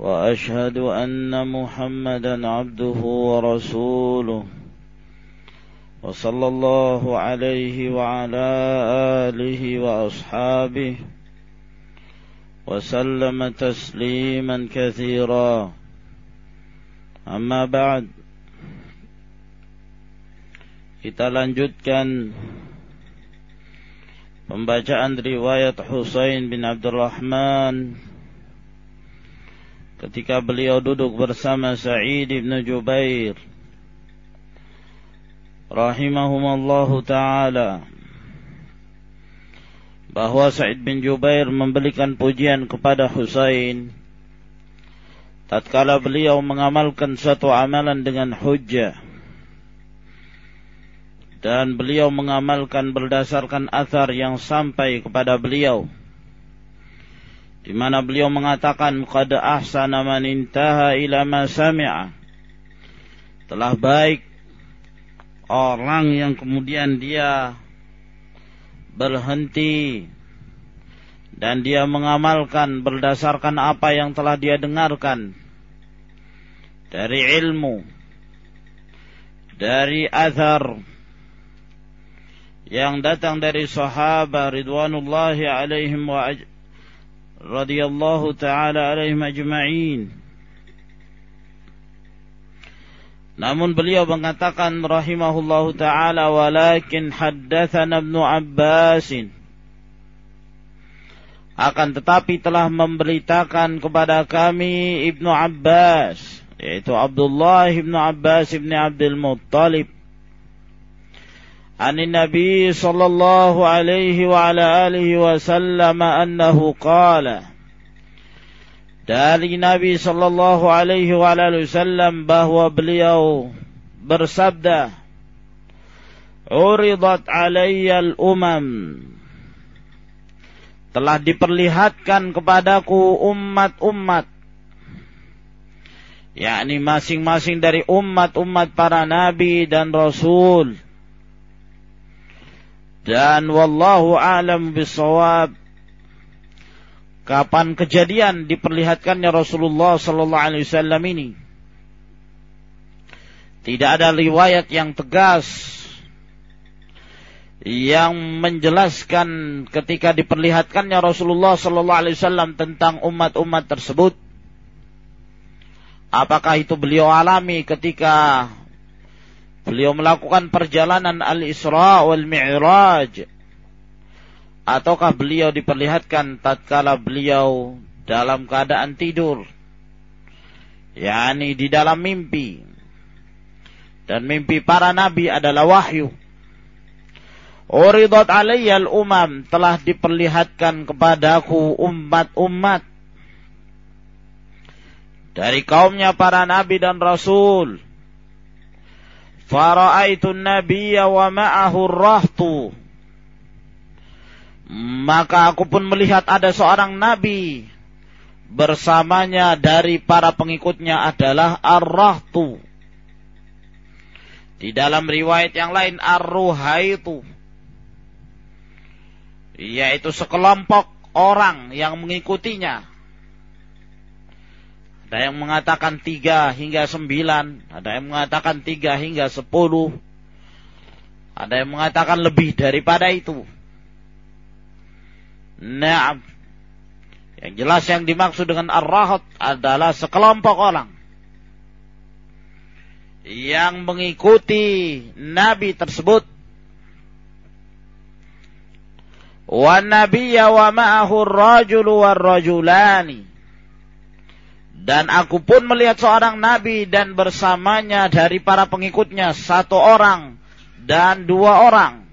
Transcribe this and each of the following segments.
وأشهد أن محمدا عبده ورسوله. وصلى الله عليه وعلى آله وأصحابه وسلم تسليما كثيرا. أما بعد kita lanjutkan pembacaan riwayat Husain bin Abdurrahman. Ketika beliau duduk bersama Sa'id bin Jubair rahimahumallahu taala bahwa Sa'id bin Jubair memberikan pujian kepada Husain tatkala beliau mengamalkan suatu amalan dengan hujjah dan beliau mengamalkan berdasarkan athar yang sampai kepada beliau di mana beliau mengatakan qad ahsana man intaha ila ma sami'a. Telah baik orang yang kemudian dia berhenti dan dia mengamalkan berdasarkan apa yang telah dia dengarkan dari ilmu dari azhar yang datang dari sahabat ridwanullahi alaihim wa radhiyallahu taala alaihim ajma'in. Namun beliau mengatakan rahimahullahu taala walakin haddatsana Ibnu Abbas akan tetapi telah memberitakan kepada kami Ibnu Abbas yaitu Abdullah Ibnu Abbas Ibnu Abdul Muttalib عن النبي صلى الله عليه وعلى آله وسلم أنه قال dari Nabi sallallahu alaihi wasallam bahwa beliau bersabda Uridat alayyal umam telah diperlihatkan kepadaku umat-umat yakni masing-masing dari umat-umat para nabi dan rasul dan wallahu alam bisawab kapan kejadian diperlihatkannya Rasulullah sallallahu alaihi wasallam ini. Tidak ada riwayat yang tegas yang menjelaskan ketika diperlihatkannya Rasulullah sallallahu alaihi wasallam tentang umat-umat tersebut. Apakah itu beliau alami ketika beliau melakukan perjalanan Al-Isra wal Mi'raj. Ataukah beliau diperlihatkan tatkala beliau dalam keadaan tidur? Yakni di dalam mimpi. Dan mimpi para nabi adalah wahyu. Uridat alayyal umam telah diperlihatkan kepadaku umat-umat. Dari kaumnya para nabi dan rasul. Fara'aitun nabiyya wa ma'ahu rahtu maka aku pun melihat ada seorang nabi bersamanya dari para pengikutnya adalah ar-rahtu. Di dalam riwayat yang lain ar-ruhaitu. Yaitu sekelompok orang yang mengikutinya. Ada yang mengatakan tiga hingga sembilan. Ada yang mengatakan tiga hingga sepuluh. Ada yang mengatakan lebih daripada itu. Naam. Yang jelas yang dimaksud dengan ar-rahat adalah sekelompok orang yang mengikuti nabi tersebut wa nabiyya wa ma'ahu ar-rajulu war-rajulani dan aku pun melihat seorang nabi dan bersamanya dari para pengikutnya satu orang dan dua orang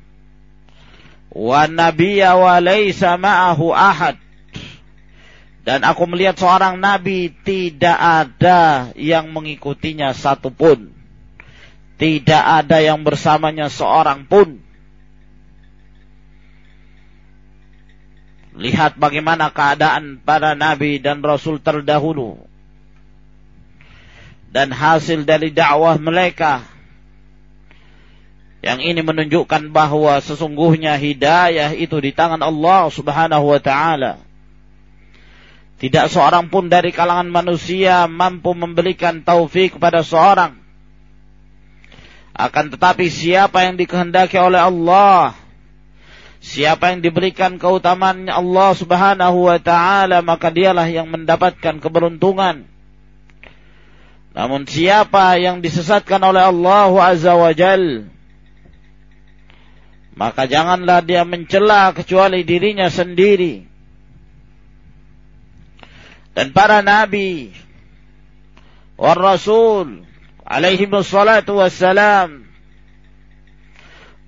wa nabiyya wa laysa ma'ahu ahad Dan aku melihat seorang nabi tidak ada yang mengikutinya satupun. Tidak ada yang bersamanya seorang pun. Lihat bagaimana keadaan para nabi dan rasul terdahulu. Dan hasil dari dakwah mereka. Yang ini menunjukkan bahwa sesungguhnya hidayah itu di tangan Allah subhanahu wa ta'ala tidak seorang pun dari kalangan manusia mampu memberikan taufik kepada seorang. Akan tetapi siapa yang dikehendaki oleh Allah, siapa yang diberikan keutamaan Allah Subhanahu wa taala, maka dialah yang mendapatkan keberuntungan. Namun siapa yang disesatkan oleh Allah Azza wa Jal, maka janganlah dia mencela kecuali dirinya sendiri. Dan para nabi war rasul alaihi wassalatu wassalam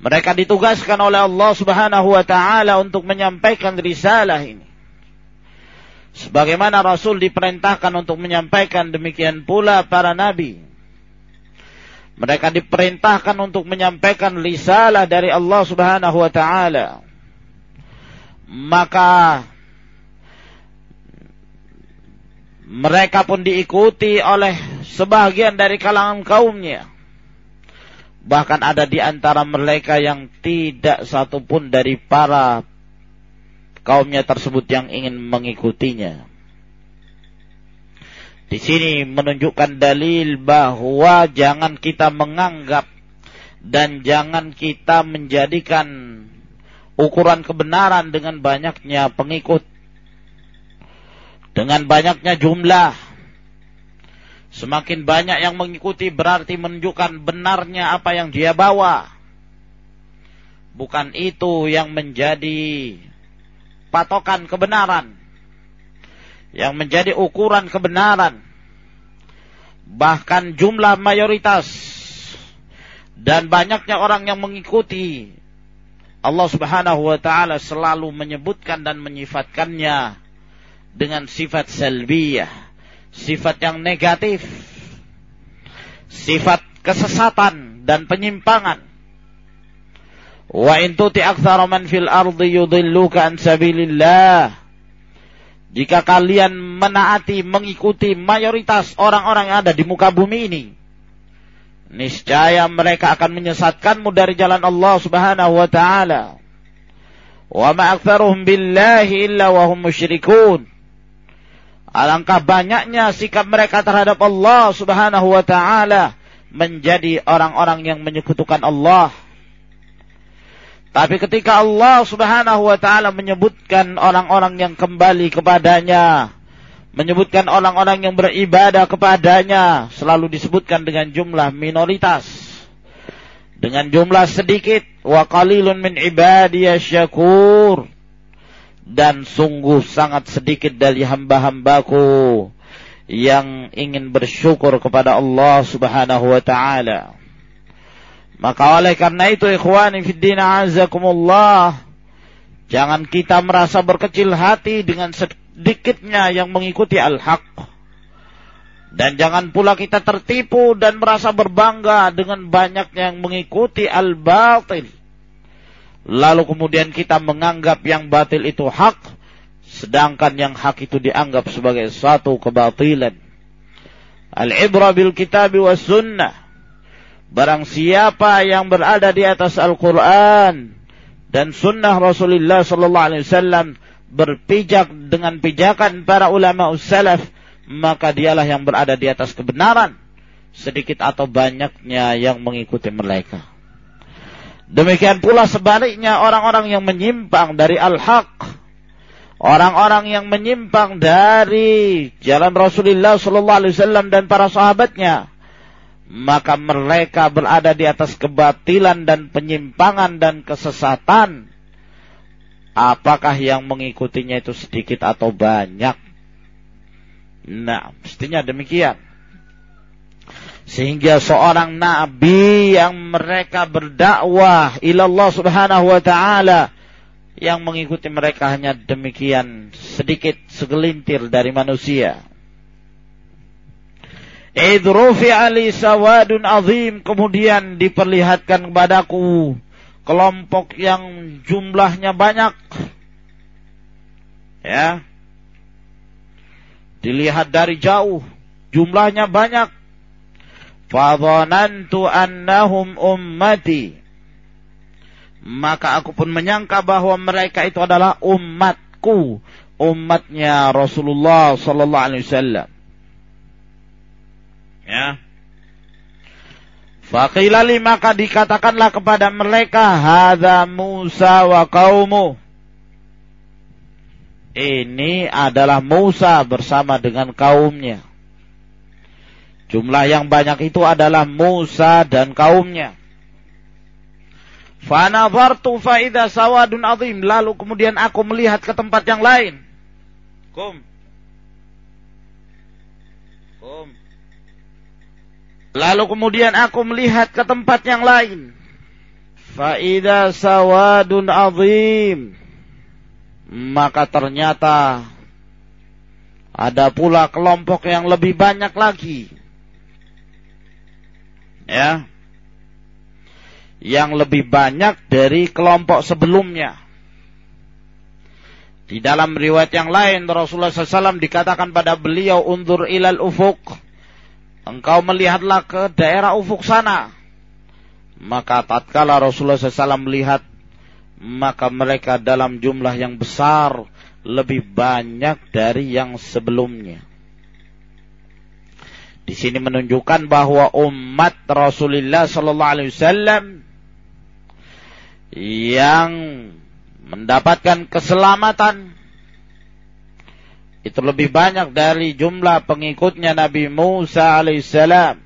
mereka ditugaskan oleh Allah Subhanahu wa taala untuk menyampaikan risalah ini sebagaimana rasul diperintahkan untuk menyampaikan demikian pula para nabi mereka diperintahkan untuk menyampaikan risalah dari Allah Subhanahu wa taala maka mereka pun diikuti oleh sebagian dari kalangan kaumnya. Bahkan ada di antara mereka yang tidak satupun dari para kaumnya tersebut yang ingin mengikutinya. Di sini menunjukkan dalil bahwa jangan kita menganggap dan jangan kita menjadikan ukuran kebenaran dengan banyaknya pengikut dengan banyaknya jumlah. Semakin banyak yang mengikuti berarti menunjukkan benarnya apa yang dia bawa. Bukan itu yang menjadi patokan kebenaran. Yang menjadi ukuran kebenaran. Bahkan jumlah mayoritas dan banyaknya orang yang mengikuti Allah Subhanahu wa taala selalu menyebutkan dan menyifatkannya dengan sifat salbiyah, sifat yang negatif, sifat kesesatan dan penyimpangan. Wa in tuti aktsara man fil ardi yudilluka an sabilillah. Jika kalian menaati mengikuti mayoritas orang-orang yang ada di muka bumi ini, niscaya mereka akan menyesatkanmu dari jalan Allah Subhanahu wa taala. Wa ma aktsaruhum billahi illa wa hum musyrikun. Alangkah banyaknya sikap mereka terhadap Allah Subhanahu wa taala menjadi orang-orang yang menyekutukan Allah. Tapi ketika Allah Subhanahu wa taala menyebutkan orang-orang yang kembali kepadanya, menyebutkan orang-orang yang beribadah kepadanya, selalu disebutkan dengan jumlah minoritas. Dengan jumlah sedikit, wa qalilun min syakur dan sungguh sangat sedikit dari hamba-hambaku yang ingin bersyukur kepada Allah Subhanahu wa taala. Maka oleh karena itu ikhwani fid din azakumullah jangan kita merasa berkecil hati dengan sedikitnya yang mengikuti al-haq. Dan jangan pula kita tertipu dan merasa berbangga dengan banyaknya yang mengikuti al-batil lalu kemudian kita menganggap yang batil itu hak, sedangkan yang hak itu dianggap sebagai suatu kebatilan. Al-ibra bil kitab wa sunnah. Barang siapa yang berada di atas Al-Quran dan sunnah Rasulullah sallallahu alaihi wasallam berpijak dengan pijakan para ulama salaf, maka dialah yang berada di atas kebenaran sedikit atau banyaknya yang mengikuti mereka. Demikian pula sebaliknya orang-orang yang menyimpang dari al-haq. Orang-orang yang menyimpang dari jalan Rasulullah sallallahu alaihi wasallam dan para sahabatnya, maka mereka berada di atas kebatilan dan penyimpangan dan kesesatan. Apakah yang mengikutinya itu sedikit atau banyak? Nah, mestinya demikian. Sehingga seorang nabi yang mereka berdakwah ila Allah Subhanahu wa taala yang mengikuti mereka hanya demikian sedikit segelintir dari manusia. Idrufi ali sawadun azim kemudian diperlihatkan kepadaku kelompok yang jumlahnya banyak. Ya. Dilihat dari jauh, jumlahnya banyak. Fadhanantu annahum ummati maka aku pun menyangka bahwa mereka itu adalah umatku, umatnya Rasulullah sallallahu alaihi wasallam. Ya. Faqilali maka dikatakanlah kepada mereka hadza Musa wa qaumu. Ini adalah Musa bersama dengan kaumnya. Jumlah yang banyak itu adalah Musa dan kaumnya. Fanadhartu faida sawadun azim. Lalu kemudian aku melihat ke tempat yang lain. Kum. Kum. Lalu kemudian aku melihat ke tempat yang lain. Faida sawadun azim. Maka ternyata ada pula kelompok yang lebih banyak lagi. Ya yang lebih banyak dari kelompok sebelumnya. Di dalam riwayat yang lain Rasulullah SAW dikatakan pada beliau undur ilal ufuk. Engkau melihatlah ke daerah ufuk sana. Maka tatkala Rasulullah SAW melihat maka mereka dalam jumlah yang besar lebih banyak dari yang sebelumnya. Di sini menunjukkan bahwa umat Rasulullah Sallallahu Alaihi Wasallam yang mendapatkan keselamatan itu lebih banyak dari jumlah pengikutnya Nabi Musa alaihissalam.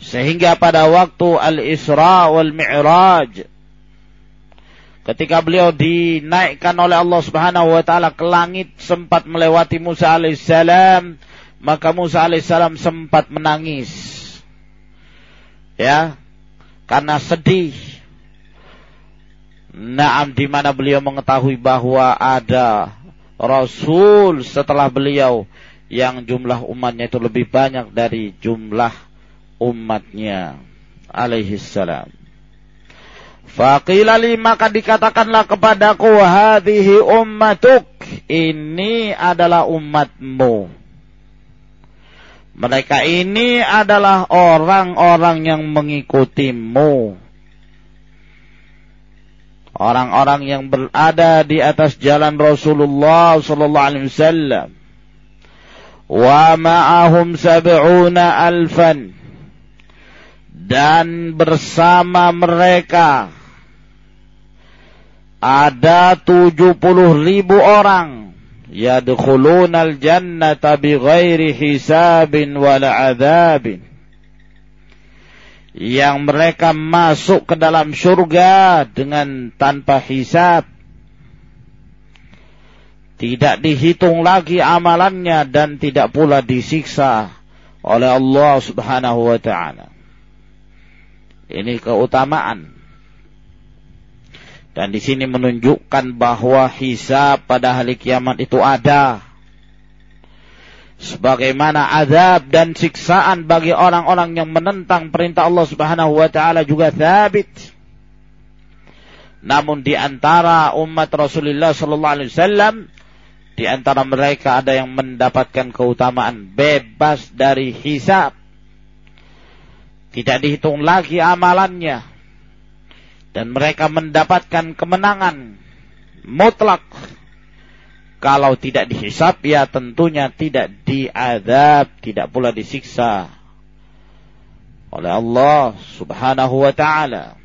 Sehingga pada waktu al-Isra wal Mi'raj ketika beliau dinaikkan oleh Allah Subhanahu wa taala ke langit sempat melewati Musa alaihissalam maka Musa alaihissalam sempat menangis. Ya karena sedih. Naam di mana beliau mengetahui bahwa ada Rasul setelah beliau yang jumlah umatnya itu lebih banyak dari jumlah umatnya alaihi salam. Faqila maka dikatakanlah kepadaku hadhihi ummatuk ini adalah umatmu. Mereka ini adalah orang-orang yang mengikutimu orang-orang yang berada di atas jalan Rasulullah sallallahu alaihi wasallam. Wa ma'ahum sab'una alfan. Dan bersama mereka ada tujuh puluh ribu orang. Yadkhulunal jannata bighairi hisabin wala adabin yang mereka masuk ke dalam surga dengan tanpa hisab. Tidak dihitung lagi amalannya dan tidak pula disiksa oleh Allah Subhanahu wa taala. Ini keutamaan. Dan di sini menunjukkan bahwa hisab pada hari kiamat itu ada sebagaimana azab dan siksaan bagi orang-orang yang menentang perintah Allah Subhanahu wa taala juga thabit. Namun di antara umat Rasulullah sallallahu alaihi wasallam di antara mereka ada yang mendapatkan keutamaan bebas dari hisab. Tidak dihitung lagi amalannya. Dan mereka mendapatkan kemenangan mutlak kalau tidak dihisap ya tentunya tidak diadab, tidak pula disiksa oleh Allah Subhanahu wa taala.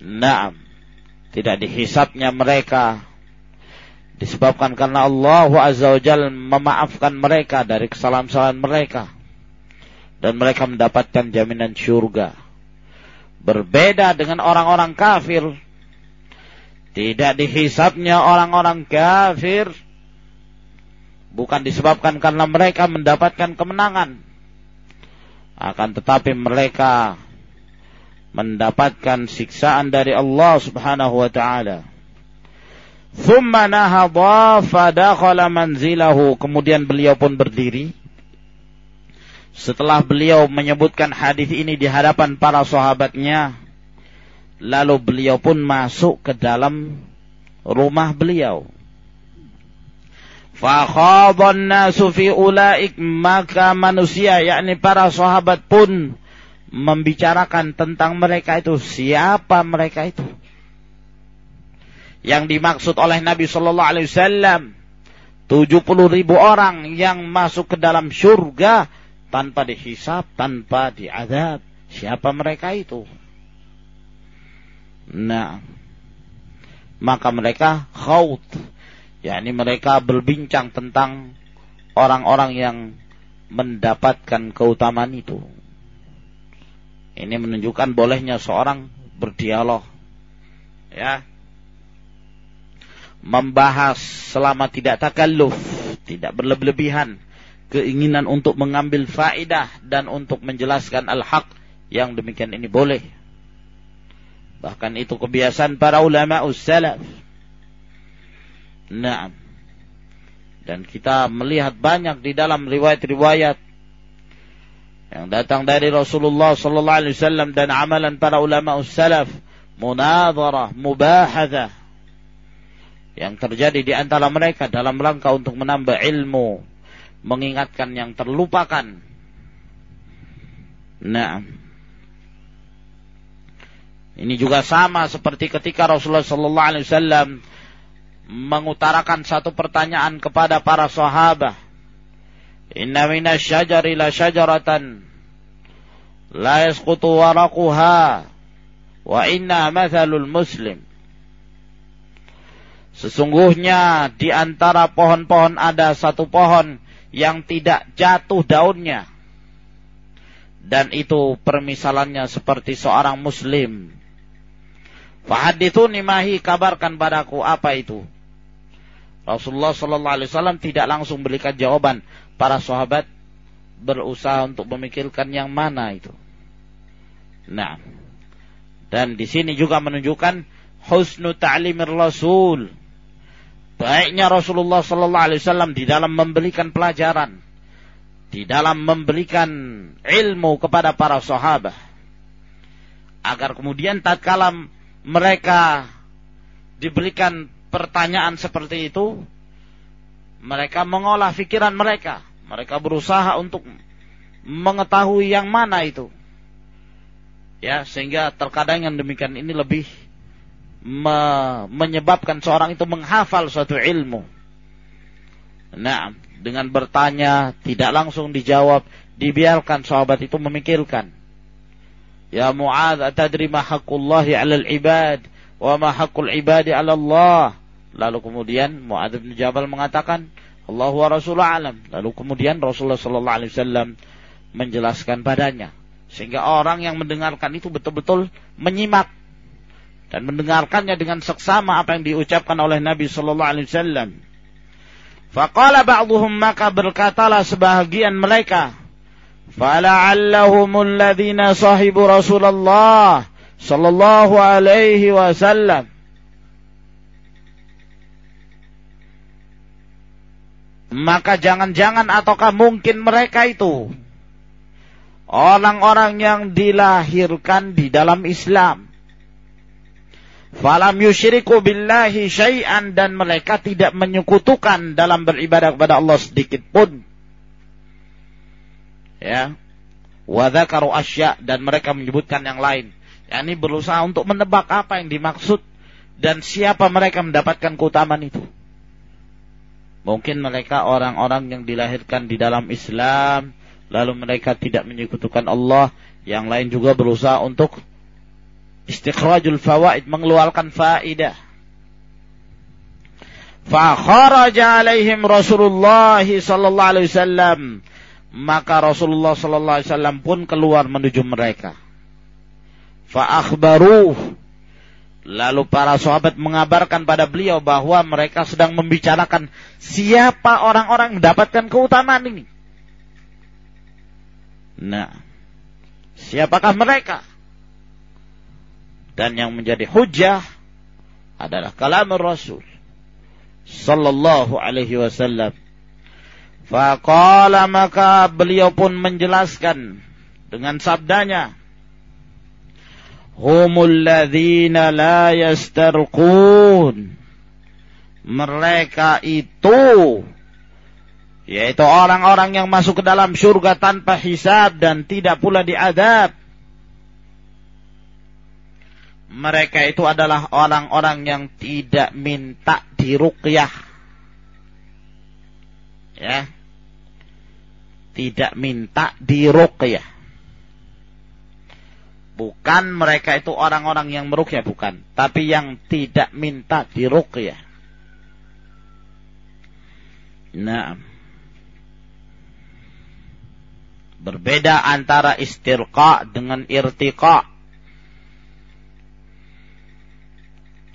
Naam. Tidak dihisapnya mereka disebabkan karena Allah Azza wa Jal memaafkan mereka dari kesalahan-kesalahan mereka dan mereka mendapatkan jaminan syurga. Berbeda dengan orang-orang kafir tidak dihisapnya orang-orang kafir bukan disebabkan karena mereka mendapatkan kemenangan akan tetapi mereka mendapatkan siksaan dari Allah Subhanahu wa taala. Thumma nahadha fadakhala manzilahu. Kemudian beliau pun berdiri. Setelah beliau menyebutkan hadis ini di hadapan para sahabatnya, lalu beliau pun masuk ke dalam rumah beliau. Fakhadhan nasu fi ulaik maka manusia yakni para sahabat pun membicarakan tentang mereka itu siapa mereka itu yang dimaksud oleh Nabi Shallallahu Alaihi Wasallam 70 ribu orang yang masuk ke dalam surga tanpa dihisap, tanpa diadab. Siapa mereka itu? Nah, maka mereka khawt, yakni mereka berbincang tentang orang-orang yang mendapatkan keutamaan itu. Ini menunjukkan bolehnya seorang berdialog. Ya, membahas selama tidak takalluf, tidak berlebihan, keinginan untuk mengambil faedah dan untuk menjelaskan al-haq yang demikian ini boleh. Bahkan itu kebiasaan para ulama salaf. Nah, dan kita melihat banyak di dalam riwayat-riwayat yang datang dari Rasulullah sallallahu alaihi wasallam dan amalan para ulama salaf, munadharah, mubahadah yang terjadi di antara mereka dalam rangka untuk menambah ilmu, mengingatkan yang terlupakan. Nah, ini juga sama seperti ketika Rasulullah Sallallahu Alaihi Wasallam mengutarakan satu pertanyaan kepada para sahabat. Inna mina syajari la syajaratan la yasqutu waraquha wa inna mathalul muslim Sesungguhnya di antara pohon-pohon ada satu pohon yang tidak jatuh daunnya. Dan itu permisalannya seperti seorang muslim. Fahadithu nimahi kabarkan padaku apa itu. Rasulullah Sallallahu Alaihi Wasallam tidak langsung berikan jawaban. Para sahabat berusaha untuk memikirkan yang mana itu. Nah, dan di sini juga menunjukkan husnu ta'limir Rasul baiknya Rasulullah sallallahu alaihi wasallam di dalam memberikan pelajaran, di dalam memberikan ilmu kepada para sahabat agar kemudian tatkala mereka diberikan pertanyaan seperti itu mereka mengolah pikiran mereka mereka berusaha untuk mengetahui yang mana itu ya sehingga terkadang yang demikian ini lebih me menyebabkan seorang itu menghafal suatu ilmu. Nah, dengan bertanya tidak langsung dijawab, dibiarkan sahabat itu memikirkan. Ya Mu'ad, atadri ma haqqullahi 'alal ibad wa ma haqqul ibadi 'ala Allah. Lalu kemudian Mu'ad bin Jabal mengatakan, Allah wa Rasulullah alam. Lalu kemudian Rasulullah sallallahu alaihi wasallam menjelaskan padanya sehingga orang yang mendengarkan itu betul-betul menyimak dan mendengarkannya dengan seksama apa yang diucapkan oleh Nabi sallallahu alaihi wasallam. Faqala ba'dhum maka berkatalah sebahagian mereka, "Fala'allahumul ladzina sahibu Rasulullah sallallahu alaihi wasallam." Maka jangan-jangan ataukah mungkin mereka itu orang-orang yang dilahirkan di dalam Islam Falam yusyriku billahi syai'an dan mereka tidak menyekutukan dalam beribadah kepada Allah sedikit pun. Ya. Wa dzakaru asya dan mereka menyebutkan yang lain. yakni berusaha untuk menebak apa yang dimaksud dan siapa mereka mendapatkan keutamaan itu. Mungkin mereka orang-orang yang dilahirkan di dalam Islam, lalu mereka tidak menyekutukan Allah, yang lain juga berusaha untuk istikhrajul fawaid mengeluarkan faidah fa kharaja alaihim Rasulullah sallallahu alaihi wasallam maka Rasulullah sallallahu alaihi wasallam pun keluar menuju mereka. Fa akhbaru. Lalu para sahabat mengabarkan pada beliau bahwa mereka sedang membicarakan siapa orang-orang mendapatkan keutamaan ini. Nah siapakah mereka? Dan yang menjadi hujah adalah kalam Rasul sallallahu alaihi wasallam. Faqala maka beliau pun menjelaskan dengan sabdanya Humul ladzina la yastarqun Mereka itu yaitu orang-orang yang masuk ke dalam surga tanpa hisab dan tidak pula diadab. Mereka itu adalah orang-orang yang tidak minta diruqyah. Ya. Tidak minta diruqyah. Bukan mereka itu orang-orang yang meruqyah bukan, tapi yang tidak minta diruqyah. Nah. Berbeda antara istirqa dengan irtiqa.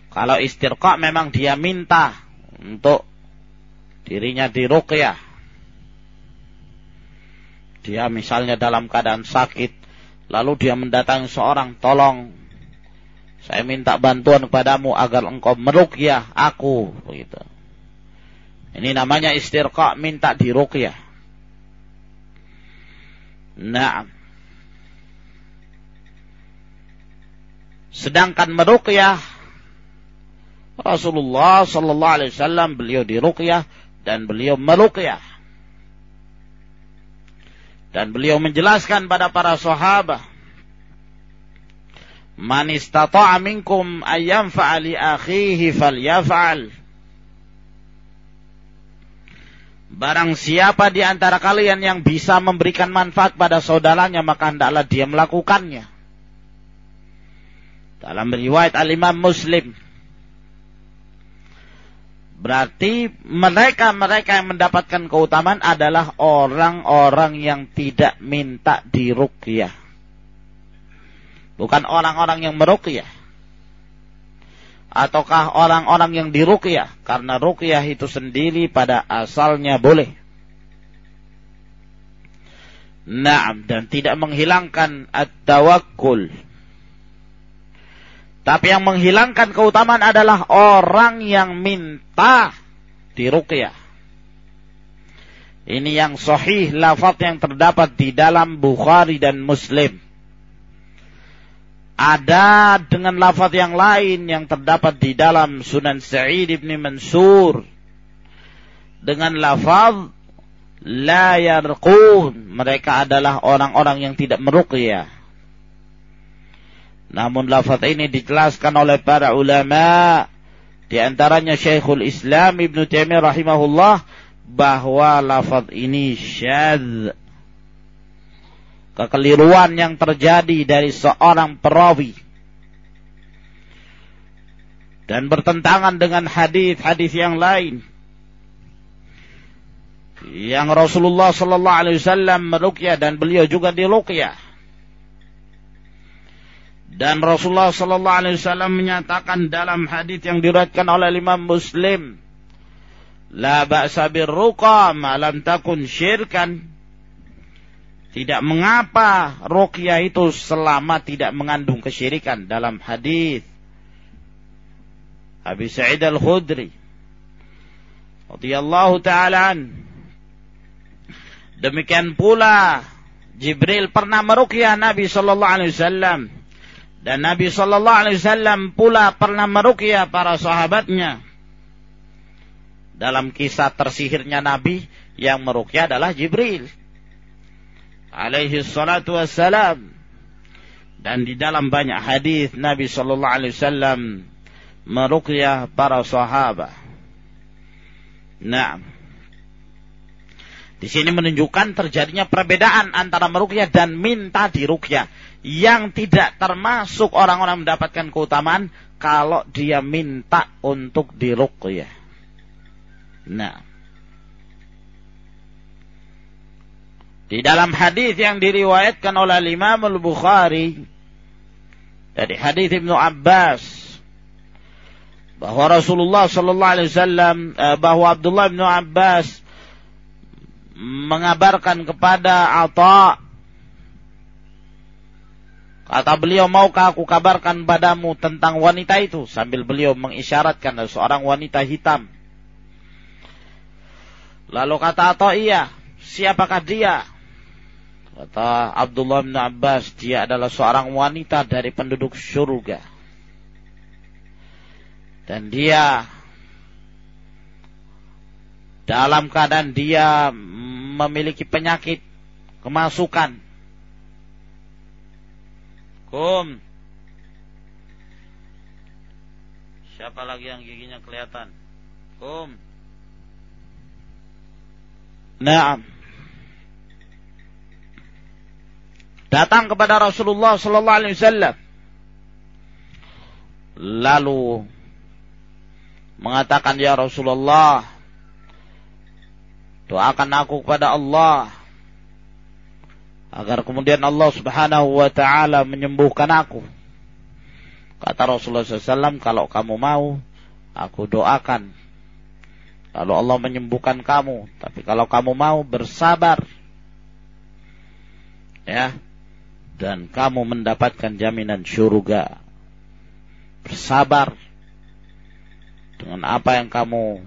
Kalau istirqa memang dia minta untuk dirinya diruqyah. Dia misalnya dalam keadaan sakit, lalu dia mendatangi seorang, tolong saya minta bantuan kepadamu agar engkau meruqyah aku begitu. Ini namanya istirqa minta diruqyah. Nah. Sedangkan meruqyah Rasulullah sallallahu alaihi wasallam beliau diruqyah dan beliau meruqyah. Dan beliau menjelaskan pada para sahabat Man istata'a minkum ayyam fa'ali akhihi falyaf'al. Barang siapa di antara kalian yang bisa memberikan manfaat pada saudaranya, maka hendaklah dia melakukannya. Dalam riwayat al-Imam Muslim. Berarti mereka-mereka yang mendapatkan keutamaan adalah orang-orang yang tidak minta diruqyah. Bukan orang-orang yang meruqyah ataukah orang-orang yang diruqyah karena ruqyah itu sendiri pada asalnya boleh. Naam dan tidak menghilangkan at-tawakkul. Tapi yang menghilangkan keutamaan adalah orang yang minta diruqyah. Ini yang sahih lafaz yang terdapat di dalam Bukhari dan Muslim. Ada dengan lafaz yang lain yang terdapat di dalam Sunan Sa'id ibn Mansur. Dengan lafaz la yarqun. Mereka adalah orang-orang yang tidak meruqyah namun lafaz ini dijelaskan oleh para ulama di antaranya Syekhul Islam Ibn Taimiyah rahimahullah bahwa lafaz ini syadz. Kekeliruan yang terjadi dari seorang perawi. Dan bertentangan dengan hadis-hadis yang lain. Yang Rasulullah sallallahu alaihi wasallam meruqyah dan beliau juga diruqyah dan Rasulullah sallallahu alaihi wasallam menyatakan dalam hadis yang diriwayatkan oleh Imam Muslim la ba'sa birruqa ma takun syirkan. Tidak mengapa ruqyah itu selama tidak mengandung kesyirikan dalam hadis. Abi Sa'id Al-Khudri radhiyallahu taala Demikian pula Jibril pernah meruqyah Nabi sallallahu alaihi wasallam dan Nabi sallallahu alaihi wasallam pula pernah meruqyah para sahabatnya. Dalam kisah tersihirnya Nabi yang meruqyah adalah Jibril alaihi salatu wassalam dan di dalam banyak hadis Nabi sallallahu alaihi wasallam meruqyah para sahabat. Nah, di sini menunjukkan terjadinya perbedaan antara meruqyah dan minta diruqyah yang tidak termasuk orang-orang mendapatkan keutamaan kalau dia minta untuk diruqyah. Nah, Di dalam hadis yang diriwayatkan oleh Imam Al-Bukhari dari hadis Ibnu Abbas bahwa Rasulullah sallallahu alaihi wasallam eh, bahwa Abdullah bin Abbas mengabarkan kepada Atha Kata beliau, maukah aku kabarkan padamu tentang wanita itu? Sambil beliau mengisyaratkan seorang wanita hitam. Lalu kata atau iya, siapakah dia? Kata Abdullah bin Abbas, dia adalah seorang wanita dari penduduk surga. Dan dia dalam keadaan dia memiliki penyakit kemasukan Kum. Siapa lagi yang giginya kelihatan? Kum. Naam. Datang kepada Rasulullah sallallahu alaihi wasallam. Lalu mengatakan ya Rasulullah doakan aku kepada Allah agar kemudian Allah Subhanahu wa taala menyembuhkan aku. Kata Rasulullah SAW, kalau kamu mau, aku doakan. Lalu Allah menyembuhkan kamu. Tapi kalau kamu mau bersabar, ya, dan kamu mendapatkan jaminan syurga. Bersabar dengan apa yang kamu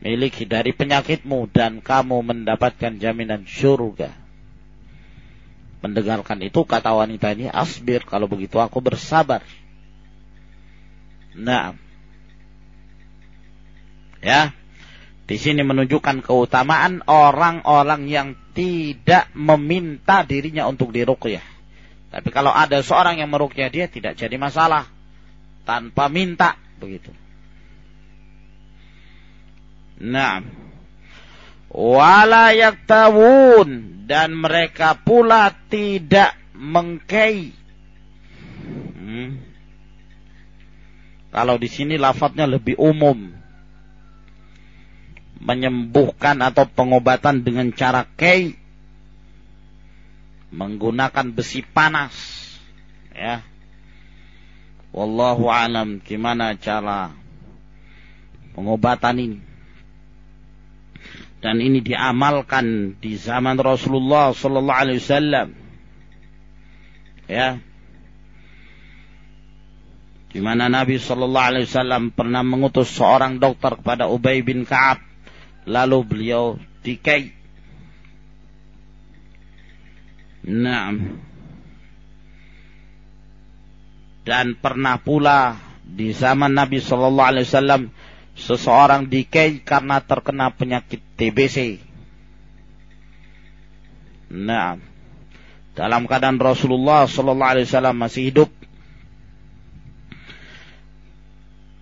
miliki dari penyakitmu dan kamu mendapatkan jaminan syurga mendengarkan itu kata wanita ini asbir kalau begitu aku bersabar. Nah, ya, di sini menunjukkan keutamaan orang-orang yang tidak meminta dirinya untuk diruqyah. Tapi kalau ada seorang yang meruqyah dia tidak jadi masalah tanpa minta begitu. Nah, wala yaktawun dan mereka pula tidak mengkei. Hmm. Kalau di sini lafadznya lebih umum. Menyembuhkan atau pengobatan dengan cara kei. Menggunakan besi panas. Ya. Wallahu alam gimana cara pengobatan ini dan ini diamalkan di zaman Rasulullah sallallahu alaihi wasallam. Ya. Di mana Nabi sallallahu alaihi wasallam pernah mengutus seorang dokter kepada Ubay bin Ka'ab lalu beliau dikai. Naam. Dan pernah pula di zaman Nabi sallallahu alaihi wasallam seseorang dikai karena terkena penyakit TBC. Nah, dalam keadaan Rasulullah Sallallahu Alaihi Wasallam masih hidup.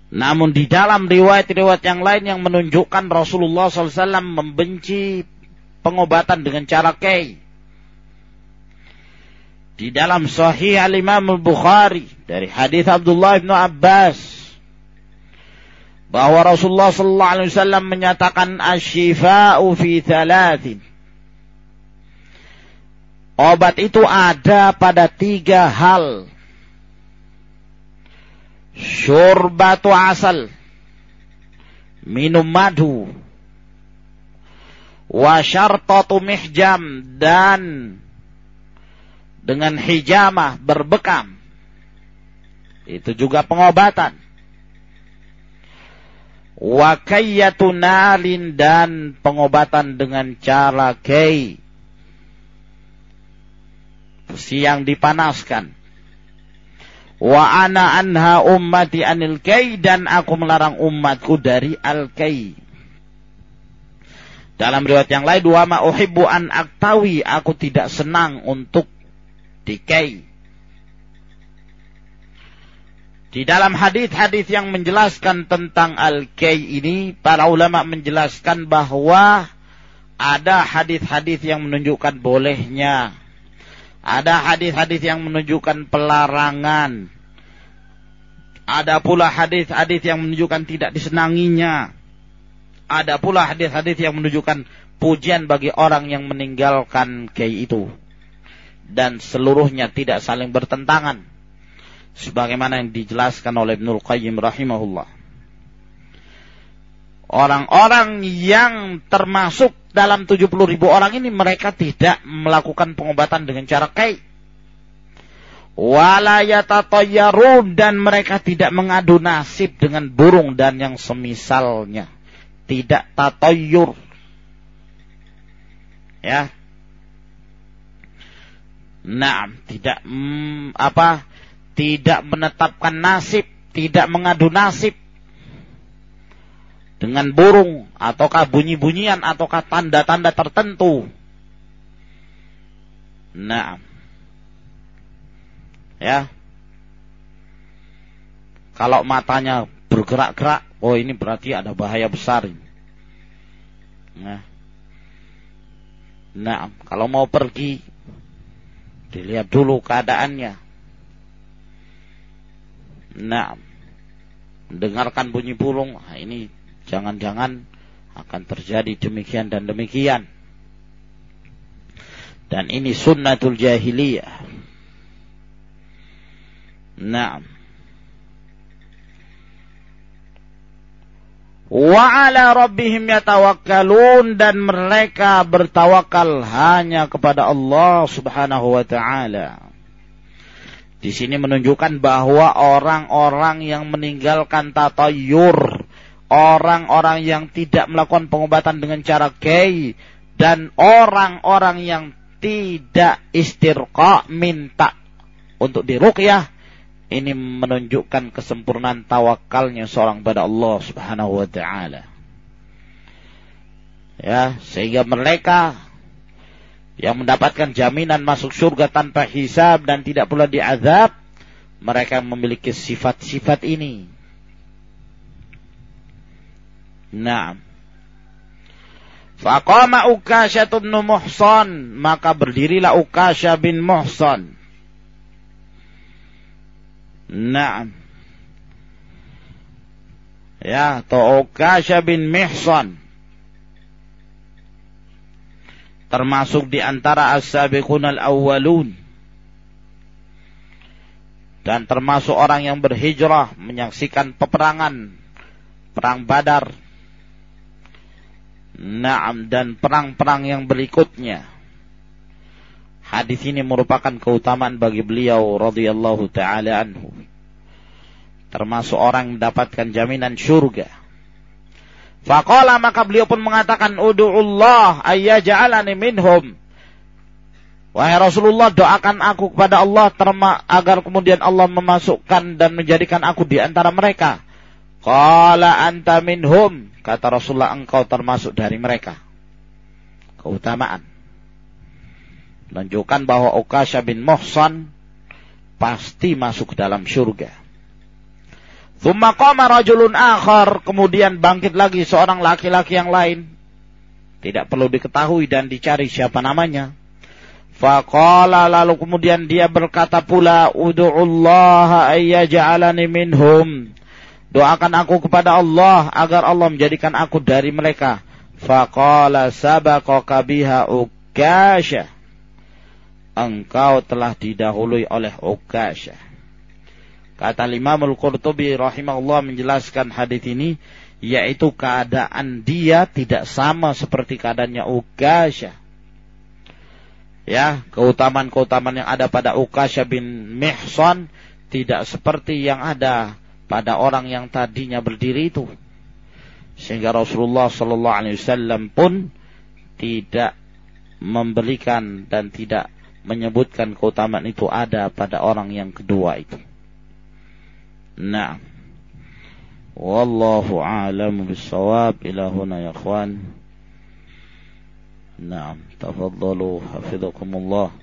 Namun di dalam riwayat-riwayat yang lain yang menunjukkan Rasulullah SAW membenci pengobatan dengan cara kei. Di dalam Sahih Al Imam Al Bukhari dari hadis Abdullah bin Abbas bahwa Rasulullah sallallahu alaihi wasallam menyatakan asyifa'u fi thalathin. Obat itu ada pada tiga hal. Syurbatu asal. Minum madu. Wa syartatu mihjam. Dan dengan hijamah berbekam. Itu juga pengobatan Wakayatu nalin dan pengobatan dengan cara kei. Siang dipanaskan. Wa ana anha ummati anil kei dan aku melarang umatku dari al kei. Dalam riwayat yang lain, dua ma uhibbu an aktawi, aku tidak senang untuk dikei. Di dalam hadis-hadis yang menjelaskan tentang al-kay ini, para ulama menjelaskan bahwa ada hadis-hadis yang menunjukkan bolehnya. Ada hadis-hadis yang menunjukkan pelarangan. Ada pula hadis-hadis yang menunjukkan tidak disenanginya. Ada pula hadis-hadis yang menunjukkan pujian bagi orang yang meninggalkan kay itu. Dan seluruhnya tidak saling bertentangan sebagaimana yang dijelaskan oleh Ibnul Qayyim rahimahullah. Orang-orang yang termasuk dalam 70 ribu orang ini mereka tidak melakukan pengobatan dengan cara kai. wala yatatayyarun dan mereka tidak mengadu nasib dengan burung dan yang semisalnya tidak tatoyur ya nah tidak mm, apa tidak menetapkan nasib tidak mengadu nasib dengan burung ataukah bunyi-bunyian ataukah tanda-tanda tertentu nah Ya. Kalau matanya bergerak-gerak, oh ini berarti ada bahaya besar. Nah. Nah, kalau mau pergi dilihat dulu keadaannya. Nah, dengarkan bunyi burung, nah ini jangan-jangan akan terjadi demikian dan demikian. Dan ini sunnatul jahiliyah. Naam. Wa ala rabbihim yatawakkalun dan mereka bertawakal hanya kepada Allah Subhanahu wa taala. Di sini menunjukkan bahwa orang-orang yang meninggalkan tatayur, orang-orang yang tidak melakukan pengobatan dengan cara kei dan orang-orang yang tidak istirqa minta untuk diruqyah ini menunjukkan kesempurnaan tawakalnya seorang pada Allah Subhanahu wa taala. Ya, sehingga mereka yang mendapatkan jaminan masuk surga tanpa hisab dan tidak pula diazab, mereka memiliki sifat-sifat ini. Nah, Faqama Ukasha bin Muhsan, maka berdirilah Ukasha bin Muhsan Naam. Ya, atau Ukasha bin Mihsan. Termasuk di antara as-sabiqun al-awwalun. Dan termasuk orang yang berhijrah menyaksikan peperangan. Perang badar. Naam dan perang-perang yang berikutnya. Hadis ini merupakan keutamaan bagi beliau radhiyallahu taala anhu. Termasuk orang mendapatkan jaminan surga. Faqala maka beliau pun mengatakan ud'ullah ayyaj'alani minhum. Wahai Rasulullah doakan aku kepada Allah terma agar kemudian Allah memasukkan dan menjadikan aku di antara mereka. Qala anta minhum kata Rasulullah engkau termasuk dari mereka. Keutamaan menunjukkan bahwa Ukasha bin Muhsan pasti masuk dalam surga. Thumma qama rajulun akhar, kemudian bangkit lagi seorang laki-laki yang lain. Tidak perlu diketahui dan dicari siapa namanya. Faqala lalu kemudian dia berkata pula, Udu'ullaha ayyaja'alani minhum. Doakan aku kepada Allah agar Allah menjadikan aku dari mereka. Faqala sabaqaka biha ukasha engkau telah didahului oleh Ukasyah. Kata Imam Al-Qurtubi rahimahullah menjelaskan hadis ini yaitu keadaan dia tidak sama seperti keadaannya Ukasyah. Ya, keutamaan-keutamaan yang ada pada Ukasyah bin Mihsan tidak seperti yang ada pada orang yang tadinya berdiri itu. Sehingga Rasulullah sallallahu alaihi wasallam pun tidak memberikan dan tidak menyebutkan keutamaan itu ada pada orang yang kedua itu. Nah. Wallahu a'lamu bis-shawab ila huna ya ikhwan. Naam, tafaddalu hafizakumullah.